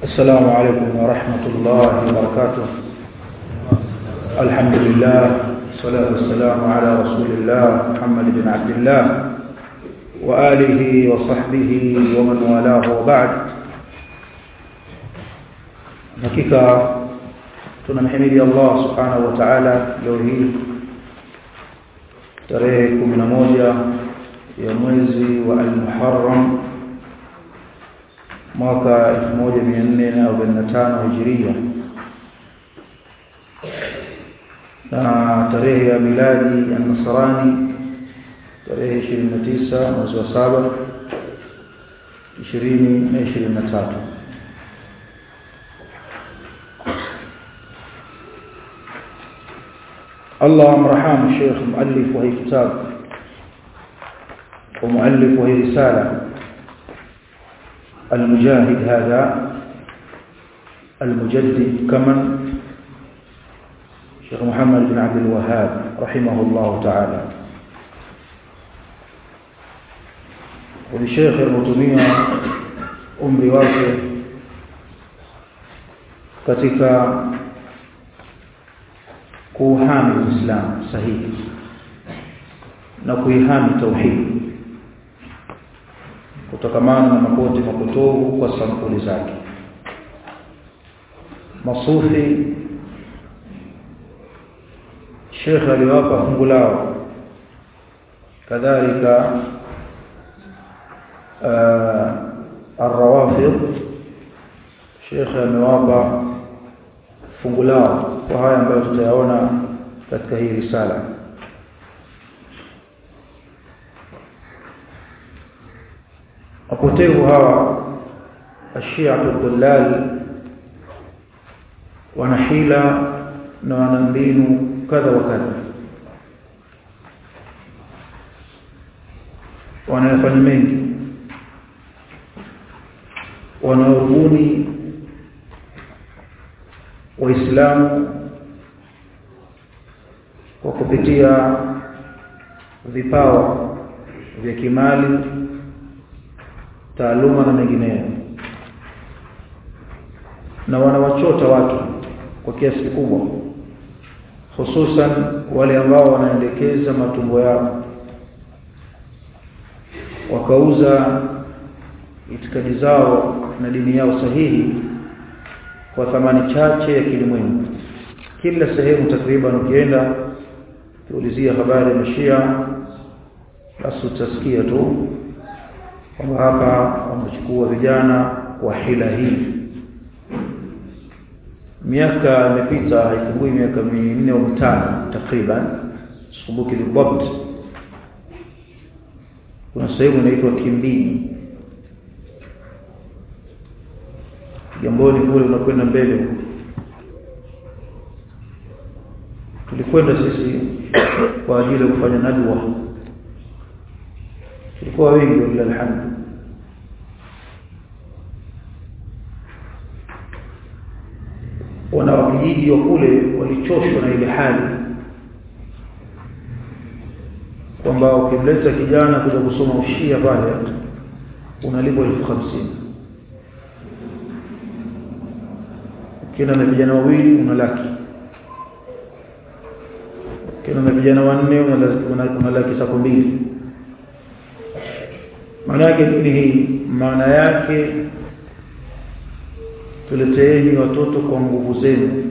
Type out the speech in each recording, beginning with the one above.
السلام عليكم ورحمة الله وبركاته. الحمد لله والصلاة والسلام على رسول الله محمد بن عبد الله وآله وصحبه ومن والاه وبعد. hakika tunamhimidi Allah subhanahu wa ta'ala leo hii tarehe 11 ya al-Muharram mwaka 1445 Hijria na tarehe ya miladi ya Nasrani tarehe 29 mwezi wa 7 2023 الله مرحام الشيخ مؤلف وهي كتاب ومؤلف وهي رسالة المجاهد هذا المجدد كمن؟ شيخ محمد بن عبد الوهاب رحمه الله تعالى. ولشيخ المتمية umri wake katika Uislamu sahihi na kuihami tauhidi kutokamana na mapote mapotovu kwa sampuli zake masufi Sheikh aliwapa fungu lao kadhalika الروافض Sheikh amewapa fungu lao kwa haya ambayo tutayaona katika hii risala Wapotevu hawa ashiatu dhullal wana hila na wana mbinu kadha wa kadha. Wanayafanya mengi. Wanaorubuni waislamu kwa kupitia vipawa vya kimali taaluma na mengineyo. Na wanawachota watu kwa kiasi kikubwa hususan wale ambao wanaendekeza matumbo yao. Wakauza itikadi zao na dini yao sahihi kwa thamani chache ya kilimwengu. Kila sehemu takriban ukienda kuulizia habari ya mashia basi utasikia tu kwamba hapa wamechukua vijana kwa hila hii. Miaka imepita haipungui miaka minne au mitano takriban. Sikumbuki kuna sehemu inaitwa Kimbini. Jamboni kule unakwenda mbele tulikwenda sisi kwa ajili ya kufanya nadwa. Tulikuwa wengi walilahi alhamdu wa kule walichoshwa na ile hali. Kwamba ukimleta kijana kuja kusoma ushia pale unalipwa elfu hamsini. Ukienda na vijana wawili una laki. Ukienda na vijana wanne una laki sako mbili. Maana yake ni hii? Maana yake tuleteeni watoto kwa nguvu zenu.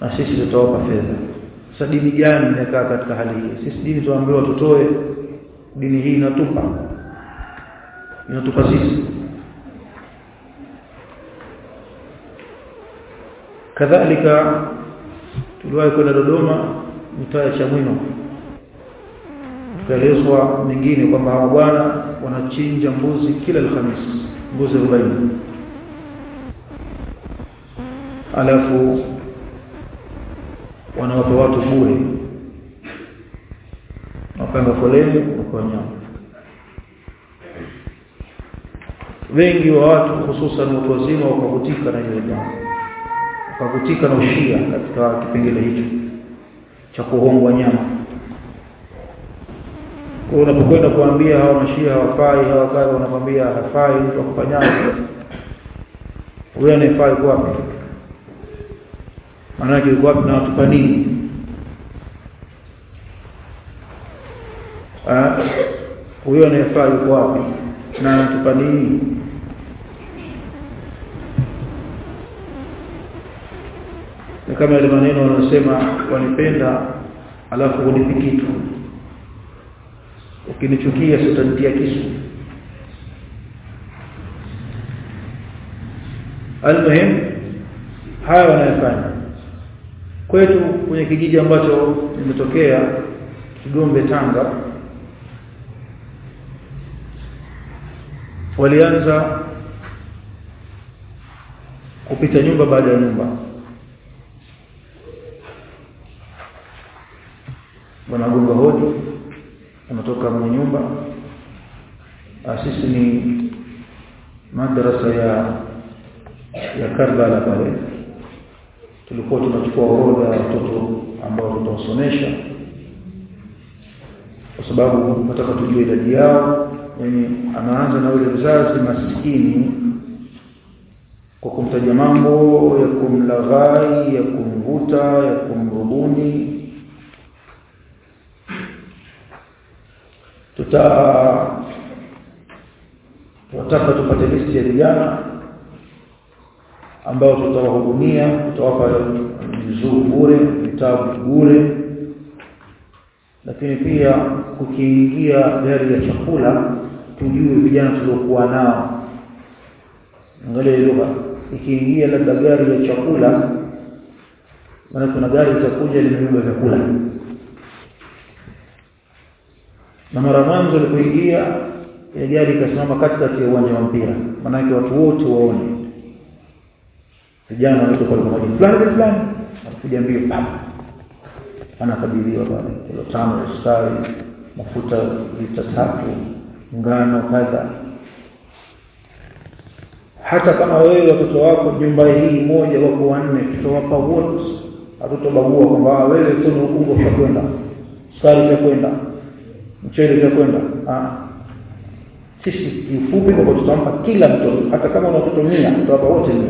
Na sisi tutawapa fedha. Sasa dini gani inakaa katika hali hii? Sisi dini tuambiwa tutoe dini hii inatupa. Inatupa sisi. Kadhalika tuliwahi kwenda Dodoma mtaa ya Chamwino. Tukaelezwa mengine kwamba hawa bwana wanachinja mbuzi kila Alhamisi mbuzi 40 alafu wanawapa watu bure. Wapanga foleni kwa nyama wengi wa watu hususan watu wazima wakakutika na ile jambo wakakutika na ushia katika kipengele hicho cha kuhongwa nyama kwa unapokwenda kuambia hawa mashia hawafai hawafai wanakwambia hafai mtu akufanyaje wewe anayefai kwa wapi? Maana yake kwa wapi na watu kwa nini huyo anayefaa kwa wapi na anatupa nini? Ni kama yale maneno wanasema wanipenda alafu kunipikitu kitu ukinichukia sitanitia kisu. Almuhim haya wanayofanya. Kwetu kwenye kijiji ambacho nimetokea Kigombe Tanga walianza kupita nyumba baada ya nyumba. Wanagonga hodi wanatoka mwenye nyumba. Sisi ni madrasa ya ya Karbala pale. Tulikuwa tunachukua orodha ya watoto ambao tutawasomesha kwa sababu nataka tujue idadi yao yani anaanza na yule mzazi masikini kwa kumtaja mambo ya kumlaghai ya kumvuta ya kumrubuni tuta tunataka tupate listi ya vijana ambao tutawahudumia tutawapa mzuu bure vitabu bure. Lakini pia kukiingia gari ya chakula tujue vijana tuliokuwa nao. Angalia lugha. Ikiingia labda gari ya chakula maana kuna gari itakuja limebeba vyakula na mara mwanzo alipoingia ile gari ikasimama katikati ya uwanja wa mpira. Maana watu wote waone. Vijana wote kwa pamoja fulani fulani anakuja mbio pap anakabiliwa pale. Kilo tano sukari mafuta lita tatu ngano kadha. Hata kama wewe watoto wako nyumba hii moja wako wanne tutawapa wote. Hatutobagua kwamba wewe tu ni ukungu utakwenda sukari itakwenda mchele kwenda ah. Sisi kifupi kwa tutampa kila mtoto hata kama una watoto 100 tutawapa wote 100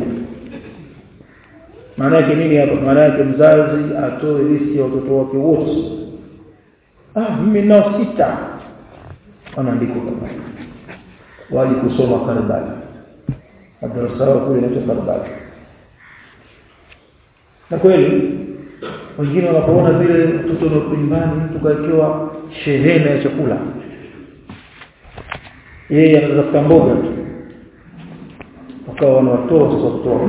maana yake nini hapa? Maana yake mzazi atoe riski ya watoto wake wote. Ah mimi nao sita. Wanaandika kama wali kusoma Karbala. Madrasa kule inaitwa Karbala. Na kweli wengine wanapoona vile mtoto wa nyumbani mtu kaekewa shehena ya chakula yeye anatafuta mboga tu. Wakawa wanawatoa sasa kutoa.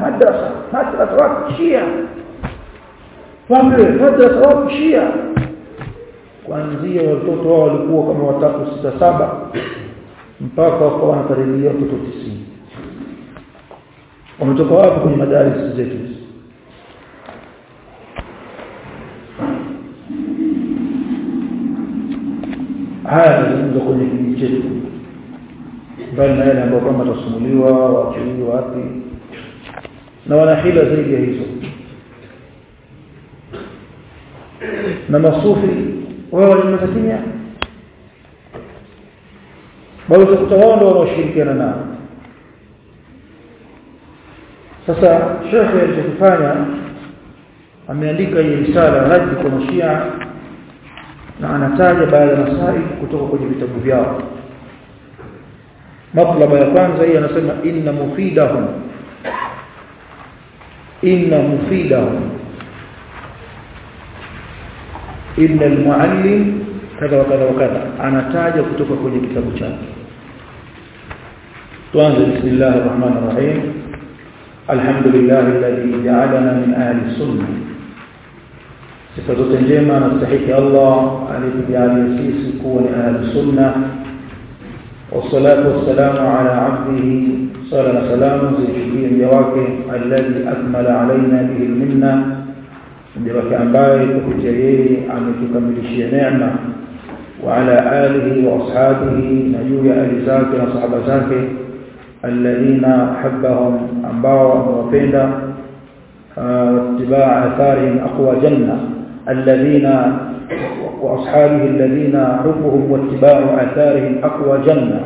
Madrasa madrasa wapi shia. Wapi madrasa kuanzia watoto wao walikuwa kama watatu sita saba mpaka wakawa wanakaribia watoto 90 wametoka wapi kwenye madarasa zetu haya nazungumza kwenye kijiji chetu. Mbali na yale ambayo kwamba tasumuliwa wachuuzi wapi. Na wana hila zaidi ya hizo. Na masufi wao walimeza kimya? Bali utakuta wao ndio wanaoshirikiana nao. Sasa shekhe alichokifanya ameandika hii risala raji kwa mashia na anataja baadhi ya masaili kutoka kwenye vitabu vyao matlaba ya kwanza hii anasema inna mufidahum inna mufidahum inna almuallim kadha wa kadha wa kadha anataja kutoka kwenye kitabu chake tuanze bismillahir rahmanir rahim alhamdulillah alladhi ja'alana min ahli sunnah sifa zote njema anastahiki Allah alitujalia sisi kuwa ni ahli sunnah والصلاه والسلام على عبده صلى الله عليه وسلم زيشكيه mjawake alladhi akmala alaina bihi alminna mjawake ambaye kupitia yeye ametukamilishia neema وعلى آله وأصحابه نجوي أهل زاكي وصحابة زاكي الذين حبهم أنباوا وفيدا واتباع آثارهم أقوى جنة الذين وأصحابه الذين حبهم واتباع آثارهم أقوى جنة.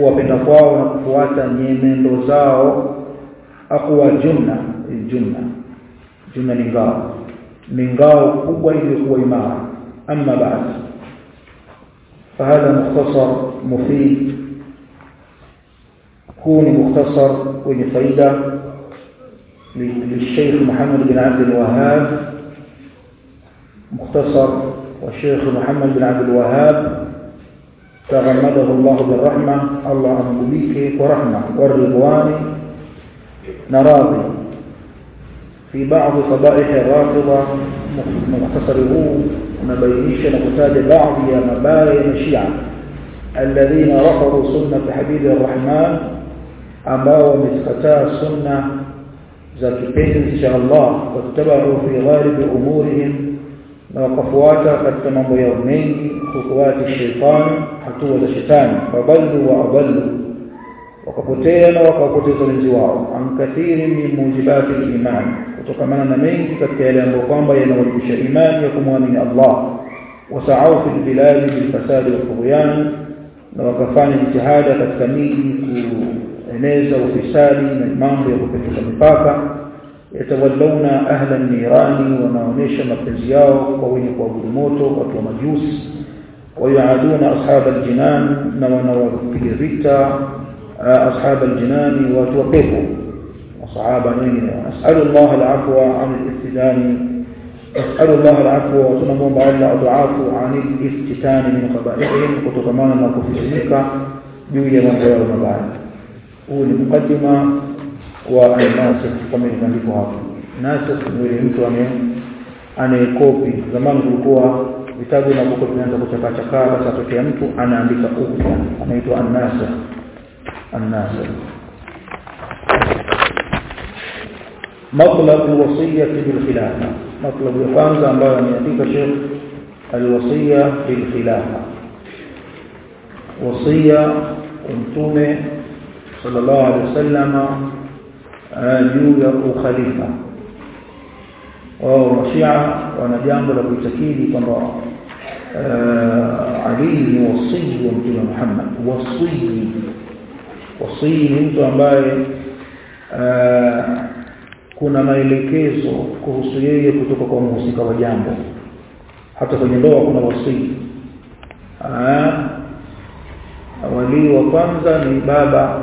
هو بنطاو ونفواتا نيمندو زاو أقوى جنة. الجنه جنة نغاو نغاو قوى اللي هو اما بعد فهذا مختصر مفيد. كون مختصر وين للشيخ محمد بن عبد الوهاب. مختصر والشيخ محمد بن عبد الوهاب تغمده الله بالرحمة. الله أمبليك ورحمة. والرضوان نراضي. في بعض قبائح الرافضة مختصره نبينيش نقتاد بعض يا مبايا مشيعة. الذين رفضوا سنة حبيب الرحمن ambao wamezikataa sunna za kipenzi cha Allah wattabau fi ghalibi umurihim na wakafuata katika mambo yao mengi khutuwati shaitani hatua za shetani fadallu wa adallu wakapotea na wakapoteza wenzi wao an kathiri min mujibati iman kutokamana na mengi katika yale ambayo kwamba yanawajibisha imani ya kumwamini Allah wasa'au fil biladi bil fasadi wal tughyan na wakafanya jitihada katika miji kueneza ufisadi na mambo ya kupetuka mipaka يتولون أهل النيران ونونيش مرتزياو وويني قوابود موتو وطو مجوس ويعادون أصحاب الجنان نوانو بيريتا آه، أصحاب الجنان وتوقفوا وصحابا نيني أسأل الله العفو عن الافتدان. أسأل الله العفو وتنمون بعض الأضعاف عن الافتتان من قبائحهم وتضمان ما كفزنك بيوية من قبائح المبعد أولي مقدمة. wa nasikh kama ilivyoandikwa hapo. Nasikh ni yule mtu anayekopi zamani kulikuwa vitabu na mkopo vinaanza kuchakachakaa basi atokea mtu anaandika upya anaitwa annasa annasa matlab alwasiya bil khilafa matlab ya kwanza ambayo ameandika Sheikh alwasiya bil khilafa wasiya mtume sallallahu alaihi wasallam juu ya ukhalifa. Wao mashia wana jambo la kuitakidi kwamba Ali ni wasii wa mtume Muhammad. Wasii. Wasii ni mtu ambaye kuna maelekezo kuhusu yeye kutoka kwa mhusika wa jambo. Hata kwenye ndoa kuna wasii. Walii wa kwanza ni baba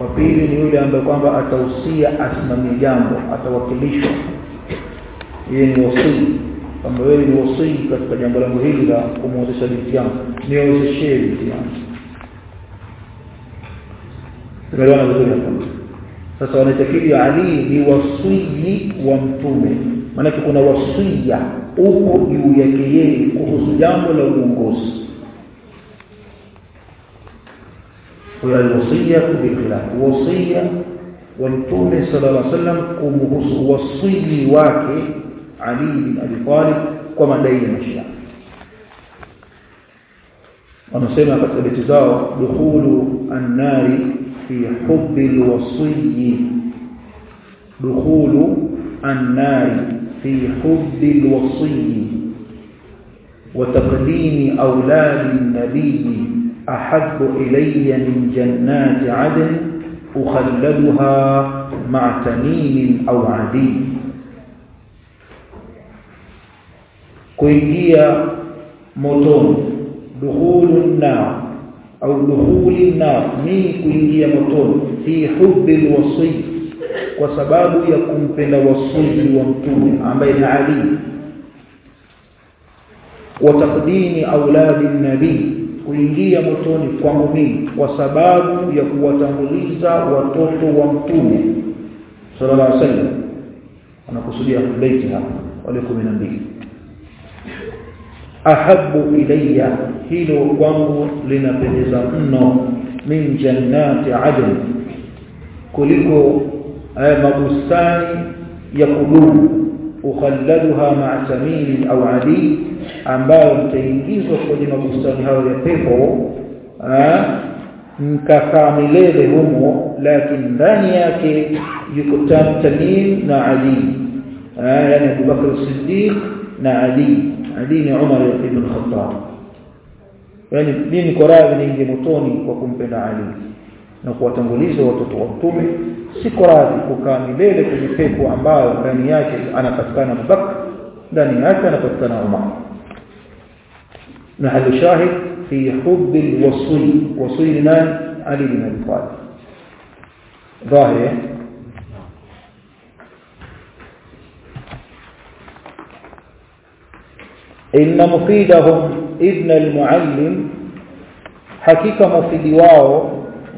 wa pili ni yule ambaye kwamba atahusia asimamie jambo atawakilishwa. Yeye ni wasii. Kwamba wewe ni wasii katika jambo langu hili la kumwozesha binti yangu. Niozeshee binti yangu. Tumeelewana vizuri hapa sasa wanaitakidi Ali ni wasii wa mtume. Maanake kuna wasia upo juu yake yeye kuhusu jambo la uongozi huyo Alwasiya bikhilaf wasia wa Mtume sallallahu alaihi wasallam kumhusu wasili wake Ali bin Abi Talib kwa madai ya Mashia. Wanasema katika beti zao dukhulu an-nari fi hubbi alwasiyi, dukhulu an-nari fi hubbi alwasiyi wa taqdimi awladi an أحب إلي من جنات عدن أخلدها مع تميم أو عدي. كوينجيا موتون دخول النار أو دخول النار. من كوينجيا موتون؟ في حب الوصي. وسباب يكون في الوصي ومتون عم بين علي وتقديم أولاد النبي. Kuingia motoni kwangu mimi kwa sababu ya kuwatanguliza watoto wa mtume sallallahu alaihi wasallam. Anakusudia baiti hapa wale 12 ahabbu ilayya hilo kwangu linapendeza mno. Min jannati adn kuliko mabustani ya kudumu ukhalladuha ma'a tamim au adi ambayo mtaingizwa kwenye mabustani hayo ya pepo mkakaa milele humo lakini ndani yake yuko tamim na adi yani Abu Bakr Siddiq na Ali na dini ya Umar ibn Khattab yani dini kwa radhi niingie motoni kwa kumpenda Ali na kuwatanguliza watoto wa mtume si kwa radhi kukaa milele kwenye pepo ambayo ndani yake anapatikana Abubakar ndani yake anapatikana Umar محل شاهد في حب الوصي وصي نان علي بن ابي طالب ظاهر إن مفيدهم ابن المعلم حقيقة مفيد واو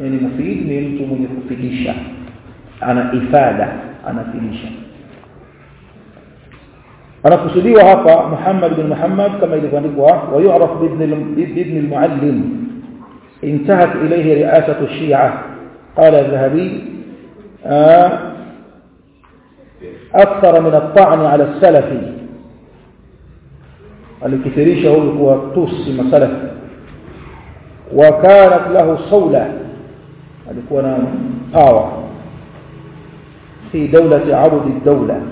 يعني مفيد ni mtu mwenye kufidisha ana ifada anafidisha anakusudiwa hapa Muhammad bin Muhammad kama ilivyoandikwa wa yu'raf ibn al-muallim intahat ilayhi ri'asatu ash-shi'a qala adh-dhahabi akthar min at-ta'n 'ala as-salafi alikithirisha huyu kuwa tusi masalaf wa kanat lahu sawla alikuwa na power في دولة عبد الدولة.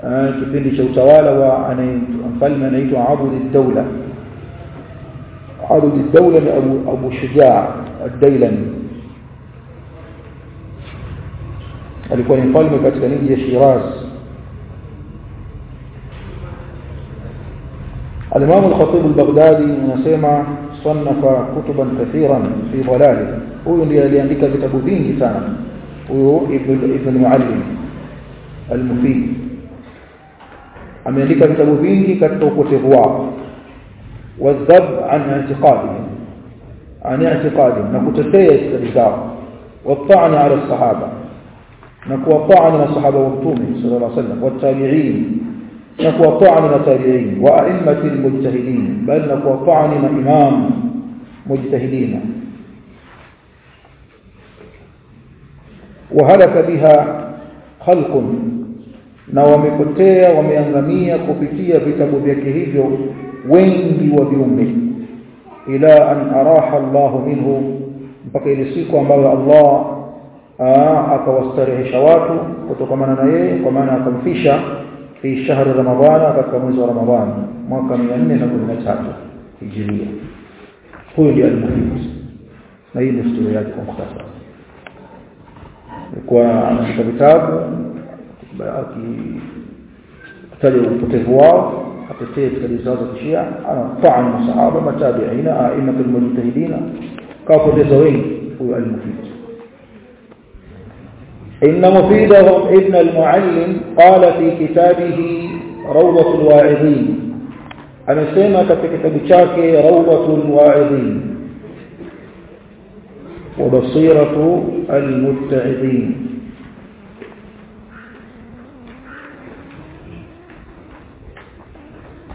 آه، كفين لشو توالى وانفلم نيت عبد الدولة. عبد الدولة لأبو أبو شجاع الديلن ألكون انفلم كتنين يشيراس الإمام الخطيب البغدادي من نسيمة صنف كتبا كثيرا في ضلاله. هو اللي عندك كتب دين كثيرا ويقول ابن المعلم المفيد. عمليك التبوبيه كالتوكتب واق والذب عن اعتقاده. عن اعتقاده. نكتسي السبزاء والطعن على الصحابة. نكو الطعن على الصحابة والطومي صلى الله عليه وسلم. والتابعين. نكو الطعن على التابعين. وأئمة المجتهدين. بل نكو الطعن على إمام مجتهدين. wahalaka biha khalqun na wamepotea wameangamia kupitia vitabu vyake hivyo wengi wa viumbe. Ila an araha Allahu minhu mpaka ile siku ambayo Allah akawastarehesha watu kutokamana na yeye kwa maana akamfisha fi shahri ramadhana katika mwezi wa ramadhani mwaka 413 hijiria huyo ndio alimuhimu na hii ndio story yake kwa mukhtasari. Kwa anashika vitabu akitaja upotevu wao atetee itikadi zao za kishia anafanya masahaba matabiina aimatul mujtahidina kawapoteza wengi huyo al-mufid إن مفيدهم ابن المعلم قال في كتابه روضة الواعظين أمسيما كتاب شاكي روضة الواعظين وبصيرة المتعظين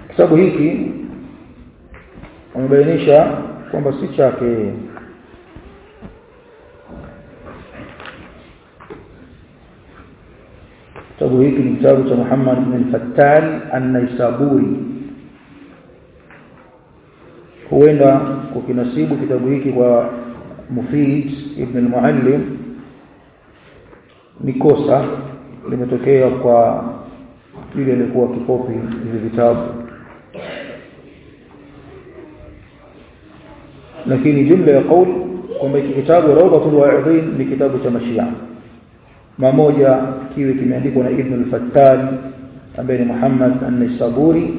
kitabu hiki amebainisha kwamba si chake kitabu hiki ni kitabu cha Muhammad ibn Fattal an-Naisaburi huenda kukinasibu kitabu hiki kwa Mufid ibn al-Muallim ni kosa limetokea kwa yule aliyekuwa kikopi hivi vitabu. Lakini jumla ya kauli kwamba hiki kitabu Rawdatul Wa'idhin ni kitabu cha Mashia. Mamoja kiwe kimeandikwa na Ibn al-Fattan ambaye ni Muhammad an-Nisaburi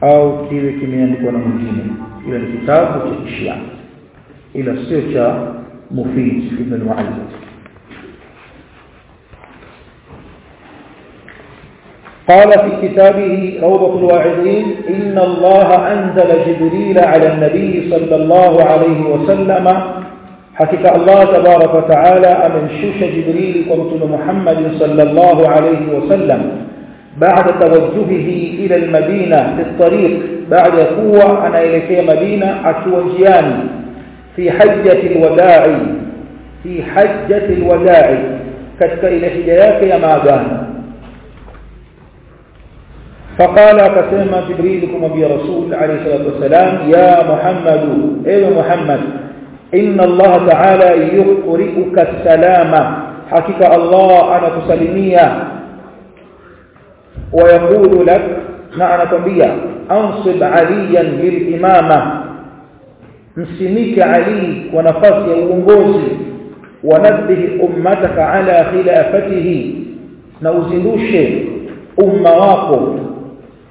au kiwe kimeandikwa na mwingine. Ila ni kitabu cha Shia sio cha Mufid ibn al-Mu'allib قال في كتابه روضة الواعظين إن الله أنزل جبريل على النبي صلى الله عليه وسلم. حقيقة الله تبارك وتعالى أمن شوش جبريل ومتن محمد صلى الله عليه وسلم بعد توجهه إلى المدينة في الطريق بعد قوة أنا إليك مدينة أتوجيان في حجة الوداع في حجة الوداع. كتك إلى حجياك يا مادان فقال كسيما جبريل كما رسول عليه الصلاة والسلام يا محمد أيوه محمد؟ إن الله تعالى يقرئك السلام. حقيقة الله أنا تسلمية. ويقول لك na anakwambia ansib aliyan lilimama msimike ali kwa nafasi ya uongozi. Wanabbihi ummataka ala khilafatihi na uzindushe umma wako.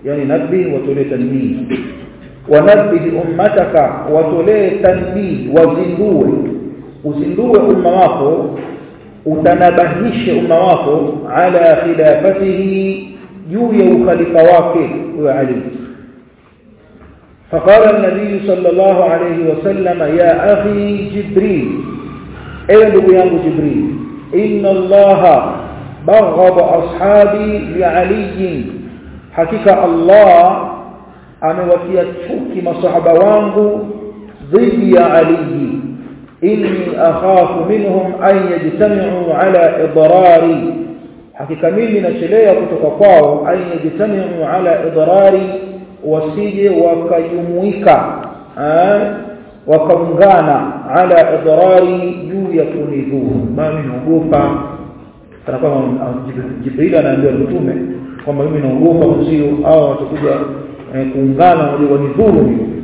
Yani nabii watolee tanbih. Wanabbihi ummataka watolee tanbii wazindue. Uzindue umma wako utanabahishe umma wako ala khilafatihi juu ya ukhalifa wake wa Ali فقال النبي صلى الله عليه وسلم يا أخي جبريل. إيه أبو جبريل؟ إن الله بغض أصحابي لعلي. حقيقة الله أنا اموتيا تشكي مصحابه وangu ضدي علي. إني أخاف منهم أن يجتمعوا على إضراري. حقيقة مني من kutoka kwao أن يجتمعوا على إضراري. Wasije wakajumuika wakaungana ala idrari juu ya kunidhuru mimi naogopa kana kama Jibril anaambia mtume kwamba mimi naogopa mzio au watakuja kuungana waje wanidhuru. Mimi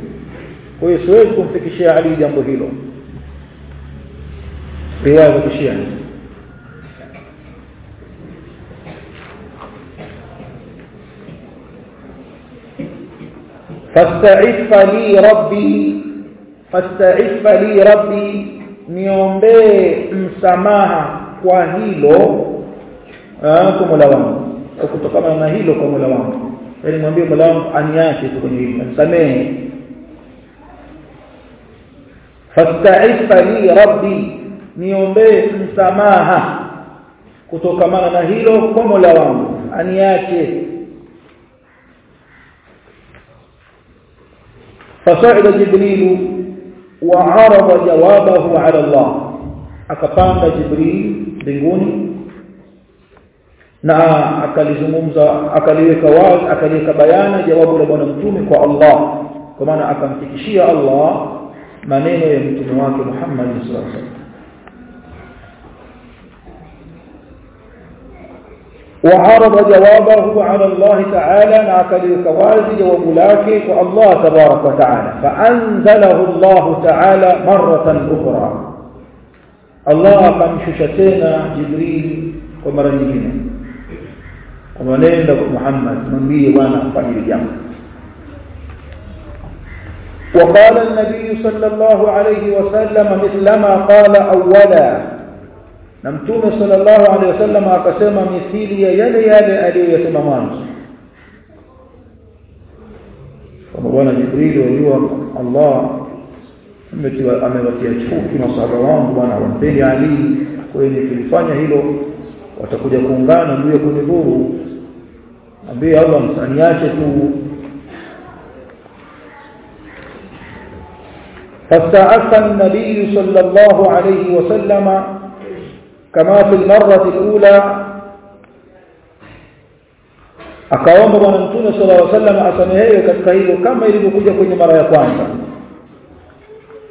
kwa hiyo siwezi kumfikishia Ali jambo hilo. Pia za فاستعف لي ربي فاستعف لي ربي نيومبي مسماها كوهيلو ها كمولاوان وكتقام أنا هيلو كمولاوان يعني مومبي مولاوان انياكي تكون هيلو مسماه فاستعف لي ربي نيومبي مسماها كتقام أنا هيلو كمولاوان انياكي فصعد جبريل وعرض جوابه على الله. اكطاند جبريل بنغوني نا اكلزممزا أكليك واز أكليك بيان جواب ربنا متومي مع الله. كما أنا اكمتكشيه الله منين يا متومي محمد صلى الله عليه وسلم. وعرض جوابه على الله تعالى نعكل كوازي جواب لك والله تبارك وتعالى. فأنزله الله تعالى مرة أخرى. الله قمششتنا جبريل ومرة نجينا ومنين لك محمد من بي وأنا جمع وقال النبي صلى الله عليه وسلم مثلما قال أولا na mtume sallallahu alaihi wasallam akasema mithili ya yale yale aliyosema mwanzo kama bwana jibril wajua Allah amewatia chuki masahaba wangu bwana wampeni ali kwa hiyo nikilifanya hilo watakuja kuungana juu ya kunidhuru ambie Allah msaniache tu فاستعف النبي صلى الله عليه وسلم كما في المرة الأولى akaomba bwana mtume sallallahu alaihi wasallam asamehewe katika hilo kama ilivyokuja kwenye mara ya kwanza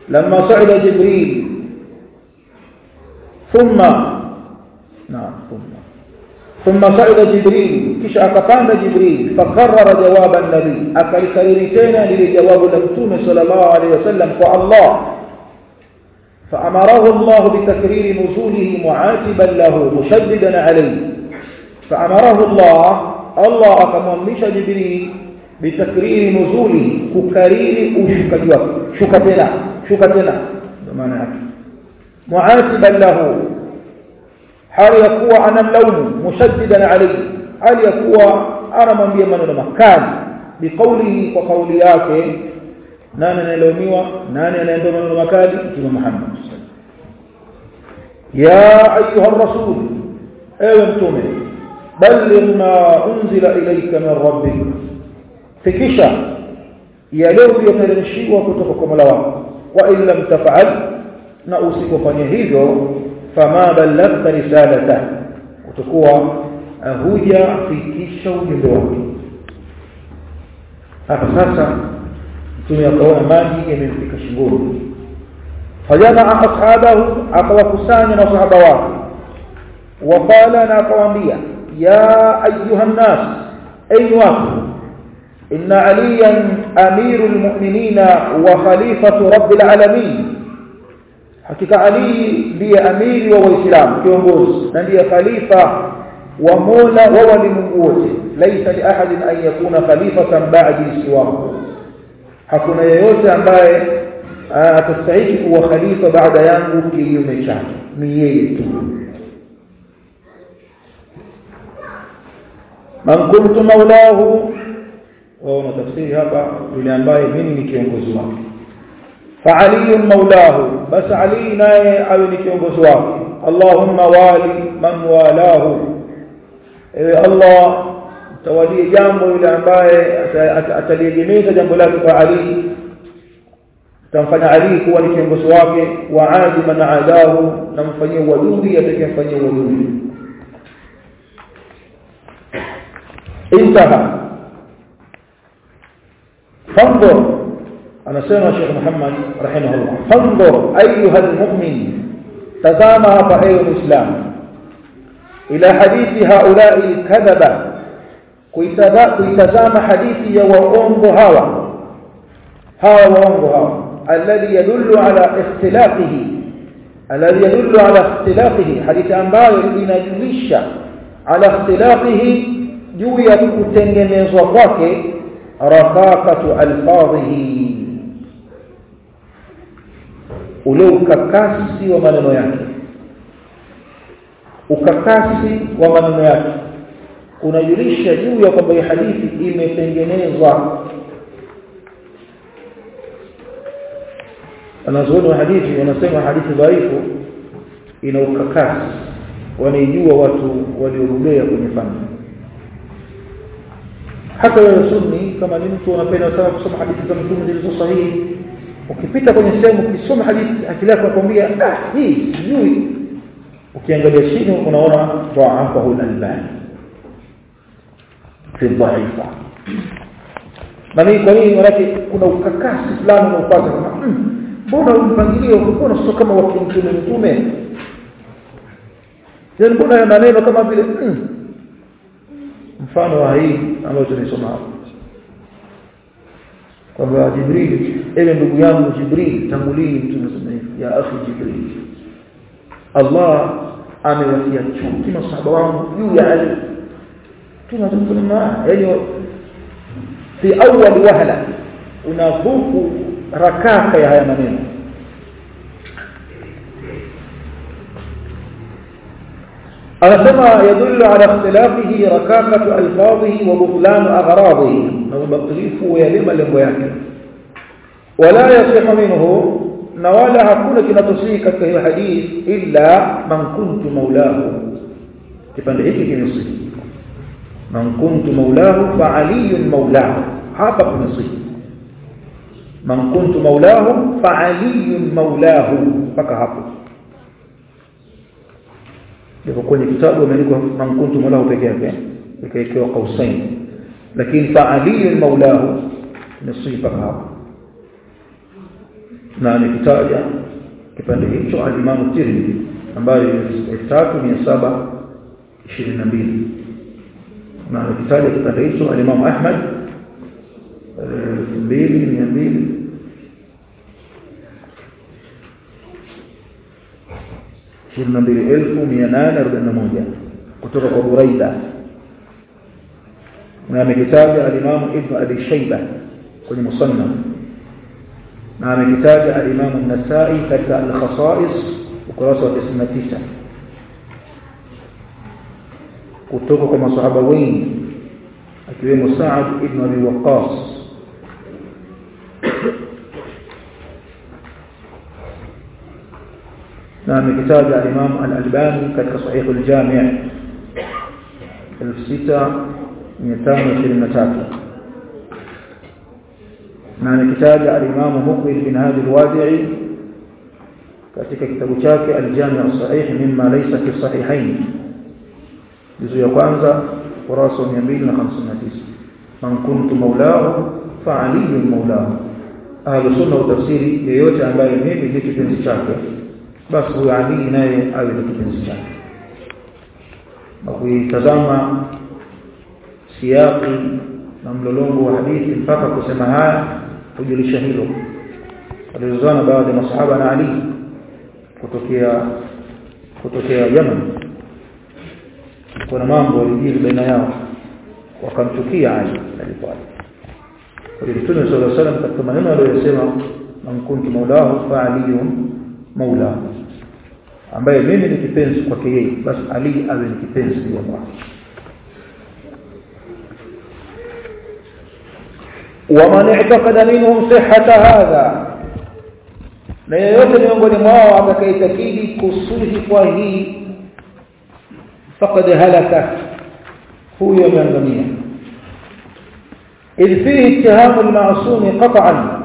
lamma sa'ida jibril thumma naam thumma thumma sa'ida jibril kisha akapanda jibril fakarrara jawab an-nabi akalikariri tena lile jawabu la mtume sallallahu alaihi wasallam kwa Allah فأمره الله بتكرير نزوله معاتبا له مشددا عليه. فأمره الله الله أكممش جبريل بتكرير نزوله ككرير أشكجوك شكتنا شكتنا. معاتبا له. حال يقوى أنا اللوم مشددا عليه. حال يقوى أنا من بيمن المكان؟ بقوله وقولياته nani anayelaumiwa nani anayeenda maneno makali mtume Muhammad ya ayuha rasul ewe mtume balligh ma unzila ilayka min rabbik fikisha yale uliyoteremshiwa kutoka kwa Mola wako wa in lam taf'al na usipofanya hivyo fama ballaghta risalata utakuwa huja fikisha ujumbe wake hapa sasa mtume akaona maji yamemfika shingoni fajamaa ashabahu akawakusanya masahaba wake waqala na akawaambia ya ayuha nnas enyi watu inna aliyan amirul mu'minina wa khalifatu rabbil alamin hakika ali ndiye amiri wa waislamu kiongozi na ndiye khalifa wa mola wa walimwengu wote laisa li ahadin an yakuna khalifatan ba'di siwahu hakuna yeyote ambaye atastahili kuwa khalifa baada yangu kinyume chake ni yeye tu man kuntu maulahu wao tafsiri hapa yule ambaye mimi ni kiongozi wake fa ali maulahu bas ali naye awe ni kiongozi wake allahumma wali man walahu ewe allah tawalie jambo yule ambaye ataliegemeza jambo lake kwa ali tamfanya ali kuwa ni kiongozi wake wa adi man adahu na mfanyie uadui atakayemfanyia uadui انتهى فانظر أنا سيما شيخ محمد رحمه الله فانظر أيها المؤمن تزامى فأي الإسلام إلى حديث هؤلاء الكذبة كيتزام حديثي وأنظ هوا هوا وأنظ هوا الذي يدل على اختلافه الذي يدل على اختلافه حديث أنباء لنجلش على اختلافه juu ya kutengenezwa kwake rakakatu alfadhihi ule ukakasi wa maneno yake. Ukakasi wa maneno yake. Unajulisha juu ya kwamba hadithi imetengenezwa. Wanazuoni wa hadithi wanasema hadithi dhaifu ina ukakasi. Wanaijua watu waliobobea kwenye fani hata wewe sunni kama ni mtu unapenda sana kusoma hadithi za mtume zilizo sahihi ukipita kwenye sehemu ukisoma hadithi akili yako inakwambia ah hii sijui. Ukiangalia chini unaona dhaafahu al-albani fi dhaifa na mimi kwa nini? Manake kuna ukakasi fulani unaopata kama mbona mpangilio mbona sio kama wa kimtume mtume? Yani mbona maneno kama vile mfano wa hii ambayo tunasoma hapo kwamba Jibril ile ndugu yangu Jibril tangulini mtume ya akhi Jibril. Allah amewatia chuki masahaba wangu juu ya Ali كنا تدخل الماء يعني في أول وهلة. ونظوف ركاكة يا هيا منين أغسما يدل على اختلافه ركاكة ألفاظه وبطلان أغراضه. نظم الطريف ويلم لبياك ولا يصح منه نوالها كنا كنا تصيك في الحديث إلا من كنت مولاه. كيف أنت كنا تصيك من كنت مولاه فعلي مولاه. هذا ابن صهيب من كنت مولاه فعلي مولاه. فكهب هapo لو كنت كتابه ملك من كنت مولاه بكيفه بكيفه قوسين. لكن فعلي مولاه. نصيب بقى هapo نعم كتابه kipande hicho alimamu tirmidhi ambaye 3722 مع الاتصال يتغير سؤال الإمام أحمد. بيلي من يمين شير من بيلي كتب أبو ريدة. نعم كتاب الإمام ابن أبي شيبة. كل مصنع نعم كتاب الإمام النسائي فتاة الخصائص وكراسة 99 kutoka kwa masahaba wengi akiwemo Sa'ad ibn Abi Waqqas na amekitaja al-Imam al-Albani katika Sahih al-Jami' 6523 na amekitaja al-Imam Muqbil bin Hadi al-Wadi'i katika kitabu chake al-Jami' as-Sahih mimma laysa fi sahihayn juzu ya kwanza kurasa 259 man kuntu maulahu fa aliyun maulahu. Ahlu sunna utafsiri yeyote ambaye mimi ni kipenzi chake basi huyo Ali naye awe ni kipenzi chake. Na kuitazama siyaqi na mlolongo wa hadithi mpaka kusema haya kujulisha hilo. Alizozana baadhi ya masahaba na Ali kutokea kutokea Yemen kuna mambo yalijiri baina yao wakamchukia Ali kwa hiyo Mtume صلى الله عليه katika maneno aliyosema man kuntu maulahu fa aliyun maula ambaye mimi ni kipenzi kwake yeye basi Ali awe ni kipenzi kwa kwake ومن اعتقد منهم صحة هذا na yeyote miongoni mwao atakayeitakidi kusuhi kwa hii فقد هلك هو يوم غنيا إذ فيه اتهام المعصوم قطعا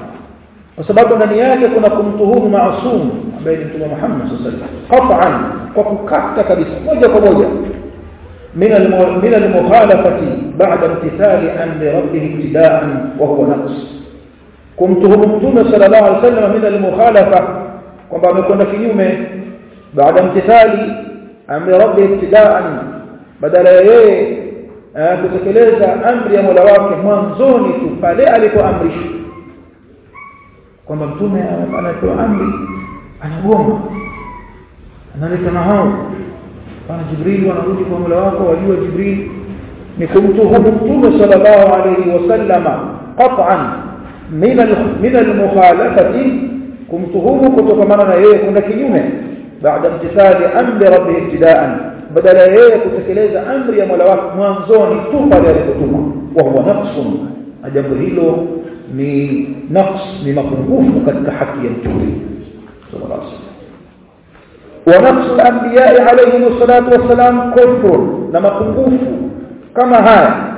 وسبب غنياك كنا كنته معصوم بين أنتم محمد صلى الله عليه وسلم قطعا وككك كبس وجه قبوية من من المخالفة بعد امتثال أمر ربه ابتداء وهو نقص. كنته مبتون صلى الله عليه وسلم من المخالفة وبعد كنا في يوم بعد امتثال amri rabbi ibtidaan badala yeye kutekeleza amri ya Mola wake mwanzoni tu pale alipoamrishwa kwamba mtume anapewa amri anagoma analeta nahau bana jibril wanarudi kwa Mola wako wajua jibril ni kumtuhumu mtume sallallahu alaihi wasallama qat'an min min al-mukhalafati kumtuhumu kutokamana na yeye kwenda kinyume بعد امتثال أمر ربه ابتداء. بدل يهيه كتكليز أمر يا مولاك منظوني توفى ذلك توفى وهو نقص اجبريل من نقص لمقروف قد تحكي الجوري صلى الله عليه ونقص الأنبياء عليهم الصلاة والسلام كفر لما تنقص كما هذا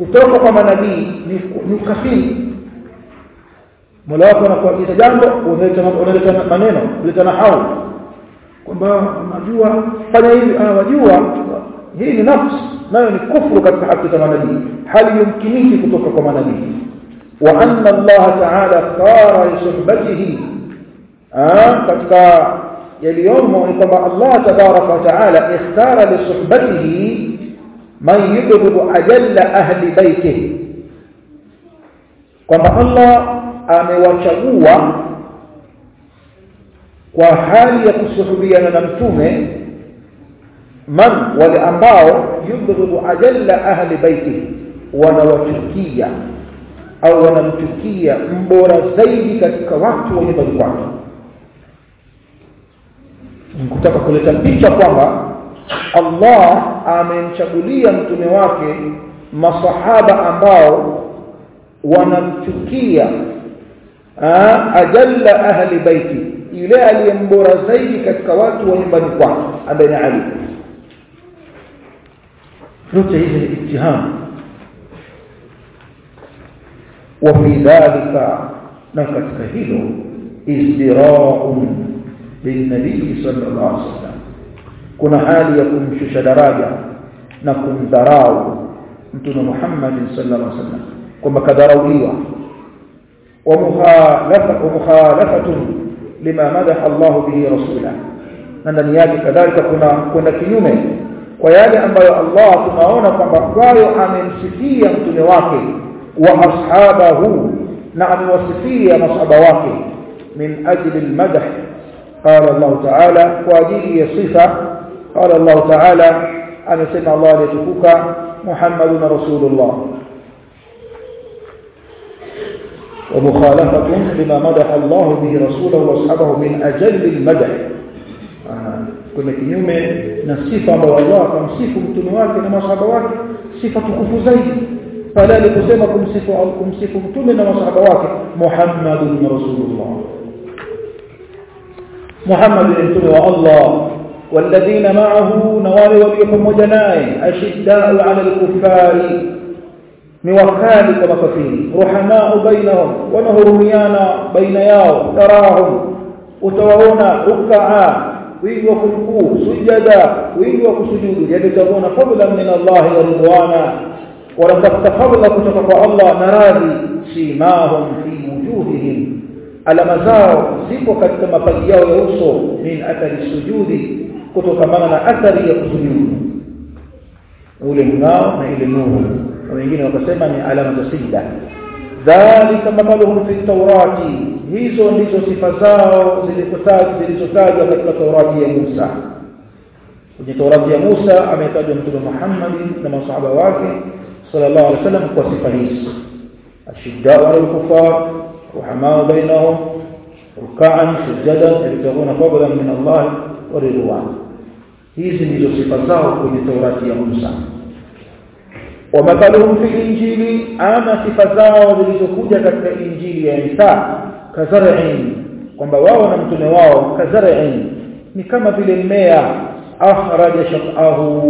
كتوقع كما نبي نكفيل مولاك أنا كنت جنبه وذلك kwamba unajua fanya hivi ah wajua hii ni nafsi nayo ni kufuru katika haki za manabii hali yumkiniki kutoka kwa manabii wa anna Allah ta'ala qara li suhbatihi ah katika yaliyomo ni kwamba Allah tabaraka wa taala ikhtara li suhbatihi man yubghidu ajalla ahli baitihi kwamba Allah amewachagua kwa hali ya kusuhubiana na mtume man wale ambao yubghidu ajalla ahli baiti wanawachukia au wanamchukia mbora zaidi katika watu wa nyumbani kwake. Kutaka kuleta picha kwamba Allah amemchagulia mtume wake masahaba ambao wanamchukia ajalla ahli baiti yule aliyembora zaidi katika watu wa nyumbani kwake ambaye ni Ali yote hizi ni ittiham وفي ذلك na katika hilo izdira'un صلى الله عليه وسلم kuna hali ya kumshusha daraja na kumdharau mtume Muhammad sallallahu alaihi wasallam kwamba kadharauliwa wa mukhalafa wa mukhalafatu lima madaha Allah bihi rasula na ndani yake kadhalika kuna kwenda kinyume kwa yale ambayo Allah tunaona kwamba kwayo amemsifia mtume wake wa ashabahu na amewasifia masahaba wake min ajli almadh قال الله تعالى واجيل صفه قال الله تعالى أنا سمع الله لتفك محمد رسول الله ومخالفة لما مدح الله به رسوله واصحابه من أجل المدح. آه، كنا كنيومة نصيفة الله كمصيفة متنواك لما صحبواك صفة كفو زيد فلا لكسيمة كمصيفة كمصيفة متنواك لما صحبواك محمد رسول الله. محمد رسول الله. والذين معه نوال وبيكم وجنائه أشداء على الكفار. موكال كما كفير رحماء بينهم ونهرميانا بين ياو تراهم. وتورونا ركعا ويجوا كركوع سجدا ويجوا كسجود يبتغون فضلا من الله ورضوانا. ولقد فضل كتب الله نرادي سيماهم في وجوههم. alama zao zipo katika mapaji yao ya uso min athari sujudi kutokamana na athari ya kusujudu ule mngao na ile nuru na wengine wakasema ni alama za sijda dhalika mathaluhum fi tawrati hizo ndizo sifa zao zilizotajwa katika taurati ya Musa kwenye taurati ya Musa ametajwa mtume Muhammad na masahaba wake sallallahu alaihi wasallam kwa sifa hizi ashiddau ala al-kuffar ruhamaa bainahum ruk'an sujadan yabtaguna fadlan min Allah wa ridwan hizi ndizo sifa zao kwenye taurati ya Musa ومثلهم في الانجيل اما sifa zao zilizokuja katika injili ya Isa kazar'in kwamba wao na mtume wao kazar'in ni kama vile mmea akhraja shaqahu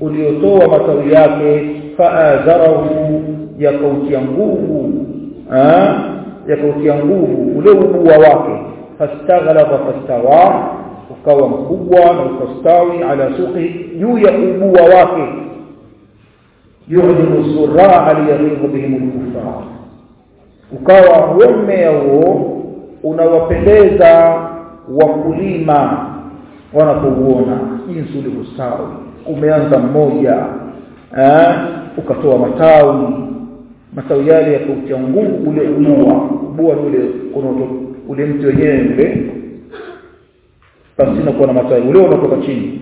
uliotoa matawi yake faazarahu yakautia nguvu yakautia nguvu ule ubua wake fastaghlaba fastawa ukawa mkubwa na ukastawi ala suqi juu ya ubua wake yuhdimu surraa liyaghidha bihim al-kuffar. Ukawa huo mmea huo unawapendeza wakulima wanapouona jinsi ulivyostawi umeanza mmoja eh ukatoa matawi. Matawi yale yakautia nguvu ule ubua. Ubua ule ule mti wenyewe. Ule pasina kuwa na matawi ule unatoka chini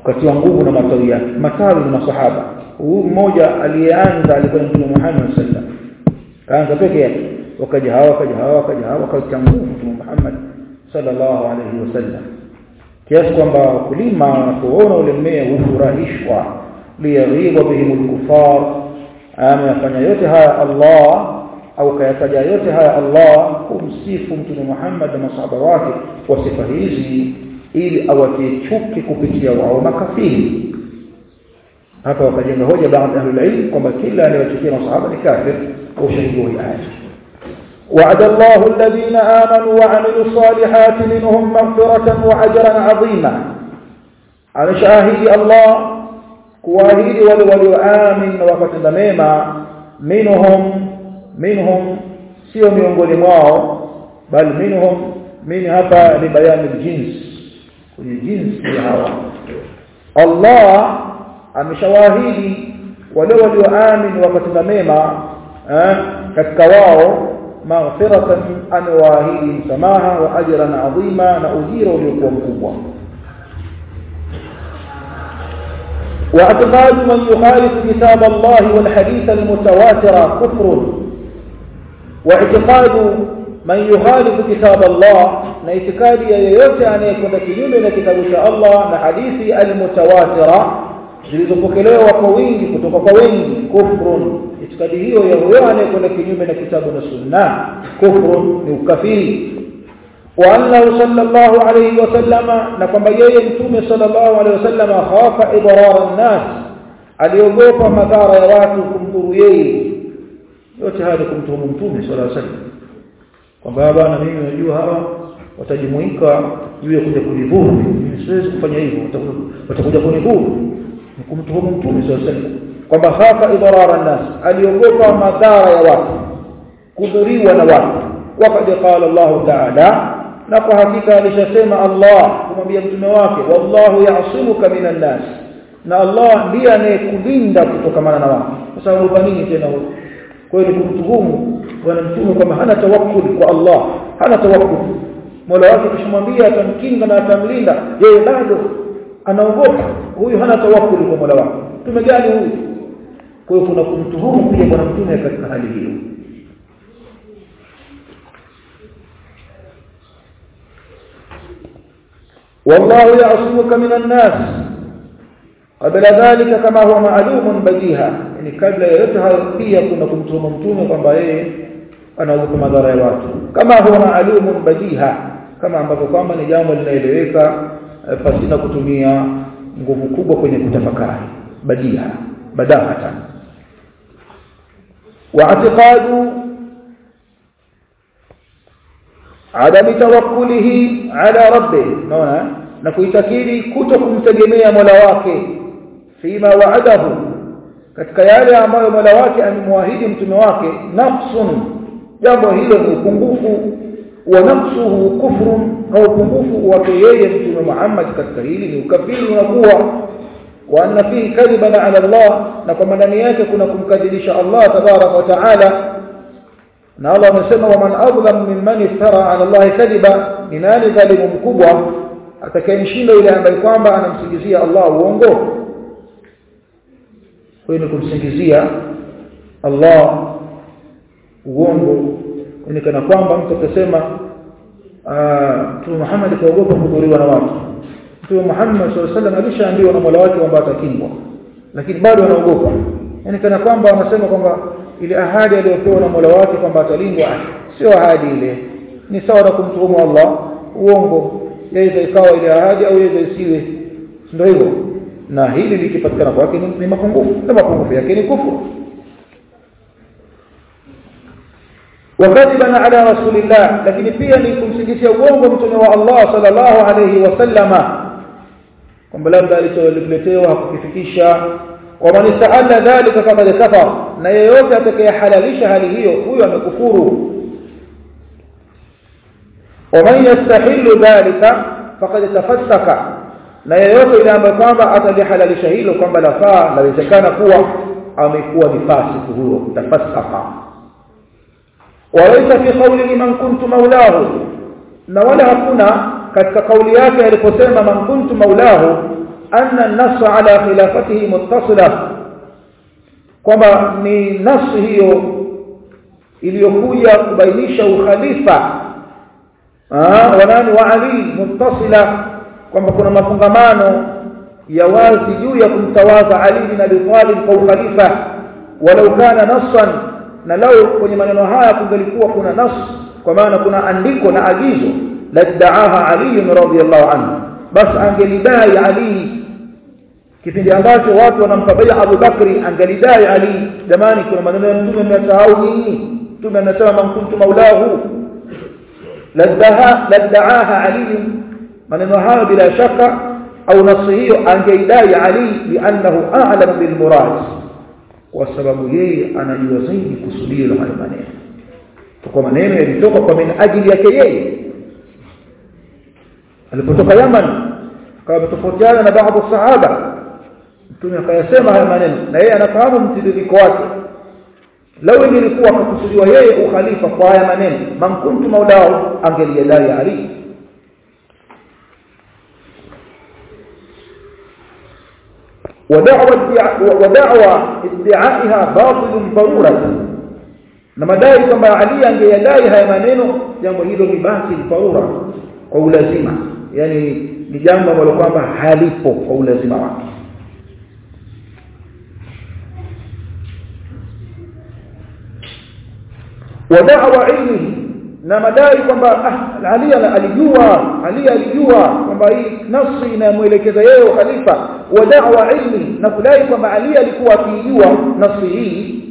ukatiwa nguvu na matawi yake matawi ni masahaba huyu mmoja aliyeanza alikuwa mtume Muhammad sallallahu kaanza peke yake. Wakaja hawa wakaja hawa wakaja hawa wakatia nguvu mtume Muhammad sallallahu alaihi wasallam. Kiasi kwamba wakulima wanapoona ule mmea hufurahishwa liyaghidha bihim al-kuffar amefanya yote haya Allah au kayataja yote haya Allah kumsifu mtume Muhammad na masahaba wake kwa sifa hizi ili awatie chuki kupitia wao makafiri hapa wakajenga hoja baadhi ya ahlul kwamba kila anayechukia masahaba ni kafir au shahidi wa aya وعد الله الذين آمنوا وعملوا الصالحات منهم مغفرة وأجرا عظيما على شاهد الله كواهيد ولي آمن وقت ميما منهم منهم sio miongoni mwao minhum min hapa ni bayani aljins kwenye jinsi ya hawa Allah ameshawahidi wale walioamini wakatenda mema eh, katika wao maghfiratan amewaahidi msamaha wa ajran adhima na ujira uliokuwa mkubwa واعتقاد من يخالف كتاب الله والحديث المتواتر كفر واعتقاد من يخالف كتاب الله na itikadi ya yeyote anayekwenda kinyume na kitabu cha Allah na hadithi almutawatira zilizopokelewa kwa wingi kutoka kwa wengi kufrun itikadi hiyo ya huyo anayekwenda kinyume na kitabu na sunna kufrun ni ukafiri wa annahu sallallahu alayhi wasallama na kwamba yeye mtume sallallahu alayhi wasallama khafa idrar an-nas aliogopa madhara ya watu kumdhuru yeye yote haya kumtuhumu mtume sallallahu alayhi wasallam kwamba bwana mimi najua hawa watajumuika juu ya kuja kunidhuru mimi siwezi kufanya hivyo. Watakuja kunidhuru ni kumtuhumu mtume sallallahu alayhi wasallam. Kwamba khafa idrar an-nas. Aliogopa madhara ya watu. Kudhuriwa na watu. Waqad qala Allah ta'ala na kwa hakika alishasema Allah kumwambia mtume wake wallahu ya'simuka minan nas. Na Allah ndiye anayekulinda kutokana na watu. Kwa sababu kwa nini tena kwa hiyo kumtuhumu bwana mtume kwamba hana tawakkul kwa Allah. Hana tawakkul Mola wake kishamwambia atamkinga na atamlinda yeye bado anaogopa huyu hana tawakkul kwa Mola wake mtume gani huyu kwa hiyo kuna kumtuhumu pia bwana mtume katika hali hiyo والله يعصمك من الناس قبل ذلك كما هو معلوم بديها يعني قبل يتها pia kuna kumtuma mtume kwamba yeye anaogopa madhara ya watu kama huwa maalumun badiha kama ambavyo kwamba ni jambo linaeleweka pasina kutumia nguvu kubwa kwenye kutafakari badiha badahatan واعتقاد عدم توكله على ربه naona na kuitakidi kuto kumtegemea Mola wake fima wa'adahu katika yale ambayo Mola wake amemwaahidi mtume wake nafsun jambo hilo ni upungufu ونقصه كفر أو كفوف وكيية من محمد كالتهيل يكفيه ونقوى وأن فيه كذبا على الله نقوم دنياتك نقوم كذب شاء الله تبارك وتعالى. نعم، نالا نسمى ومن أظلم من من افترى على الله كذبا. منال ذلك مكبوة حتى كان شيء إلى أن يقام بأن نسجزي الله وانقوه وينكم سجزي الله وانقوه ni kana kwamba mtu atasema Mtume Muhammad kaogopa kudhuriwa na watu. Mtume Muhammad sallallahu alaihi wasallam alishaambiwa na Mola wake kwamba atakingwa lakini bado anaogopa. Yani kana kwamba anasema kwamba ile ahadi aliyopewa na Mola wake kwamba atalindwa sio ahadi ile. Ni sawa na kumtuhumu Allah. Uongo. Yaweza ikawa ile ahadi au yaweza isiwe. Ndio hivyo. Na hili likipatikana kwake ni mapungufu. Na mapungufu yake ni kufuru وكذبنا على رسول الله. لكن في أن وقوم وغم الله صلى الله عليه وسلم. كما لابد alichowaletewa kufikisha ومن استعد ذلك فقد كفر. لا يوجد تكيحللش هذه هي هو مكفر ومن يستحل ذلك فقد تفسق لا يوجد الا ما اتحللش هيلو كما لا فاء لا يمكن ان يكون امكوا بفاسق هو. تفسق walaysa fi qawli man kuntu maulahu na wala hakuna katika kauli yake aliposema man kuntu maulahu anna an-nass ala khilafatihi muttasila kwamba ni nasu hiyo iliyokuja kubainisha ukhalifa wa nani wa Ali muttasila kwamba kuna mafungamano ya wazi juu ya kumtawaza Ali bin Abi Talib kwa ukhalifa walau kana nassan na lau kwenye maneno haya kungelikuwa kuna nas kwa maana kuna andiko na agizo ladaaha Ali radhiyallahu anhu bas angelidai Ali kipindi ambacho watu wanampa Abu Bakri angelidai Ali jamani kuna maneno ya mtume mmesahau nini mtume anasema man kuntu maulahu ladaaha ladaaha Ali maneno hayo bila shaka au nasi hiyo angeidai Ali li'annahu a'lam bil murad kwa sababu yeye anajua zaidi kusudio la hayo maneno. Kwa maneno yalitoka kwa min ajili yake yeye. Alipotoka Yaman akawa tofautiana na baadhi sahaba. Mtume akayasema haya maneno na yeye anafahamu mtiririko wake. Lau ingelikuwa akakusudiwa yeye ukhalifa kwa haya maneno man kuntu maulao angelijadai ali ودعوة ادعائها باطل ضرورة. لما دائي كما علي أن يدائي هاي منينو جامو هيدو مباطل ضرورة. قول زمع يعني لجامو ولقام حالفة قول زمع وعكي ودعوة علمه لما دائي كما أه، علي أن أليوها علي أليوها كما هي نصي نامو إليك ذيه وخليفة wa da'wa ilmi na kudai kwamba Ali alikuwa akijua nafsi hii.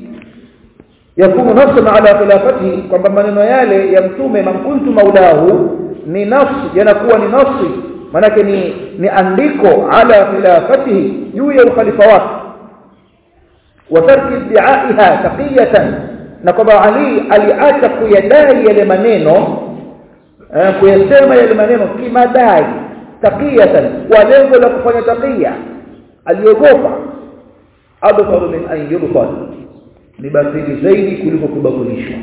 Yakunu nafsan ala khilafatihi kwamba maneno yale ya mtume man kuntu maulahu ni nafsi yanakuwa ni nafsi. Manake ni ni andiko ala khilafatihi juu ya ukhalifa wake. Wa tarki bi'aiha taqiyatan na kwamba Ali aliacha kuyadai yale maneno eh, kuyasema yale maneno kimadai taqiyatan kwa lengo la kufanya taqiya aliogopa. Adfaru min an yubtal. Ni batili zaidi kuliko kubakulishwa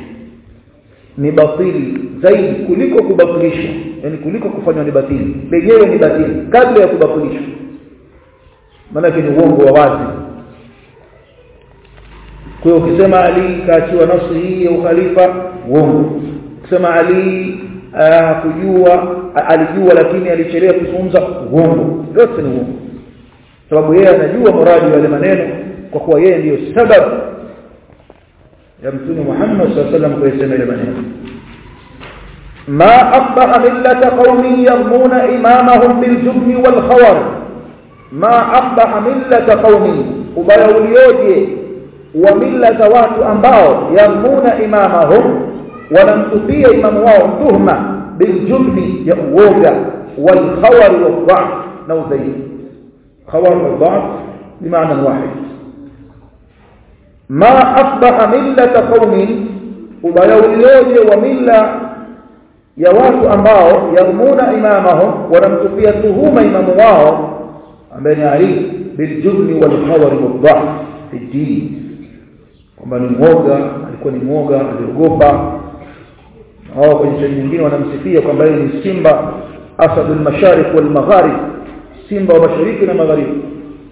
ni batili zaidi kuliko kubakulishwa yani kuliko kufanywa ni batili. Lenyewe ni batili. Kabla ya kubakulishwa maana ni uongo wa wazi. Kwa hiyo ukisema Ali kaachiwa nafsi hii ya ukhalifa uongo. Ukisema Ali kujua alijua lakini alichelewa kuzungumza uongo yote ni uongo sababu yeye anajua muradi wa maneno kwa kuwa yeye ndiyo sababu ya mtume Muhammad sallallahu alaihi wasallam kuyasema ile maneno ما أقبح ملة قوم يرمون إمامهم بالجبن والخور ما أقبح ملة قوم وبيوليوجي وملة watu ambao yarmuna imamahum wanamtupia imamu wao tuhma بالجبن يا اوجا والخور والضعف. نو خور والضعف بمعنى واحد. ما أصبح ملة قوم وبيولوج وملة يا واسو امباو يرمون إمامهم ورمتفيه تهوم إمامهم. أمبني علي بالجبن والخور والضعف في الدين. kwamba ni mwoga alikuwa ni mwoga aliogopa au kwenye sehemu nyingine wanamsifia kwamba yeye ni simba asadul mashariki wal magharib simba wa mashariki na magharibi.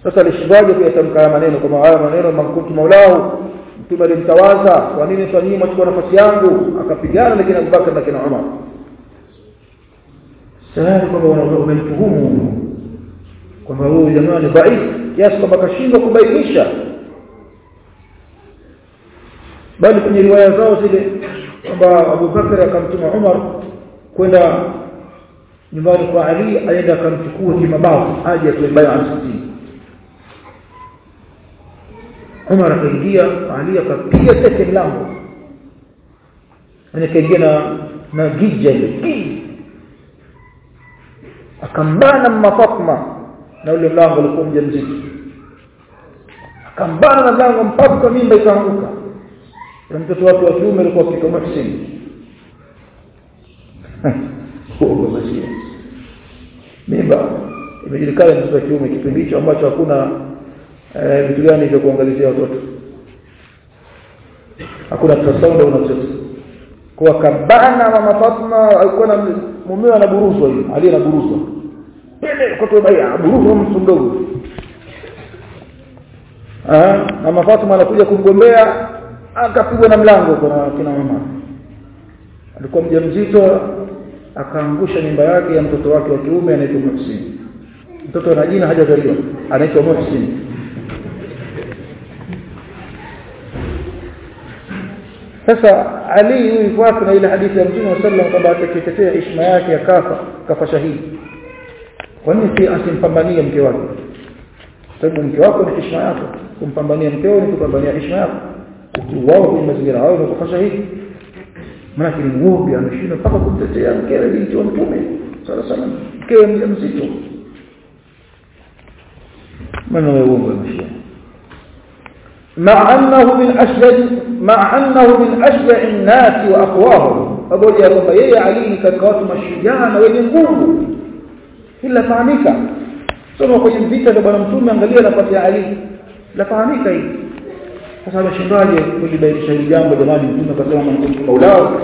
Sasa alishindaje kuyatamka haya maneno? Kama haya maneno mamkutu maulahu mtume alimtawaza kwa nini sasa nyinyi mwachukua nafasi yangu? Akapigana na kina Abubakar na kina Umar. Sasa kwamba wamemtuhumu kwamba huyu jamaa ni dhaifu kiasi kwamba kashindwa kubainisha. Bali kwenye riwaya zao zile kwamba Abu Bakr akamtuma Umar kwenda nyumbani kwa Ali aenda akamchukua kimabavu aje atoe baya Umar akaingia Ali akapiga teke mlango. Akaingia na na gija ile akambana mama Fatma na ule mlango ulikuwa mjamzito. Akambana na mlango mpaka mimba ikaanguka na mtoto wake wa kiume alikuwa akitwa Muhsin huko basi mimba. Imejulikana mtoto wa kiume kipindi hicho ambacho hakuna vitu gani vya kuangalizia watoto. Hakuna ultrasound au mtoto kwa kabana mama Fatma alikuwa na mumewe anaburuzwa hivi aliye anaburuzwa pende kwa baya buruzwa mtu mdogo. Ah mama Fatma anakuja kumgombea akapigwa na mlango kwa kina mama. Alikuwa mjamzito akaangusha nyumba yake ya mtoto wake wa kiume anaitwa Muhsin mtoto ana jina hajazaliwa anaitwa Muhsin sasa Ali huyu kwake na ile hadithi ya Mtume sallam kwamba atakitetea heshima yake akafa kafa shahidi kwa nini si asimpambanie mke wake? Sababu mke wako ni heshima yako. Kumpambania mkeo ni kupambania heshima yako الطوار في المسجد العربي في الخشعي ولكن الوه بأن الشيء نطبق التسيام كيف يجيته ومتومه صلى الله عليه وسلم. كيف يمسيته من هو يوم بالمشيء مع أنه من أشد مع أنه من أشد الناس وأقواه أقول يا رب يا علي كالكات مشيجا أنا وين قوم إلا فعنيك ثم قيل فيك لبرمتون من غليل أقول يا علي. لفعنيك إيه sasa ameshindaje kulibainisha hili jambo jamani mtume akasema maulao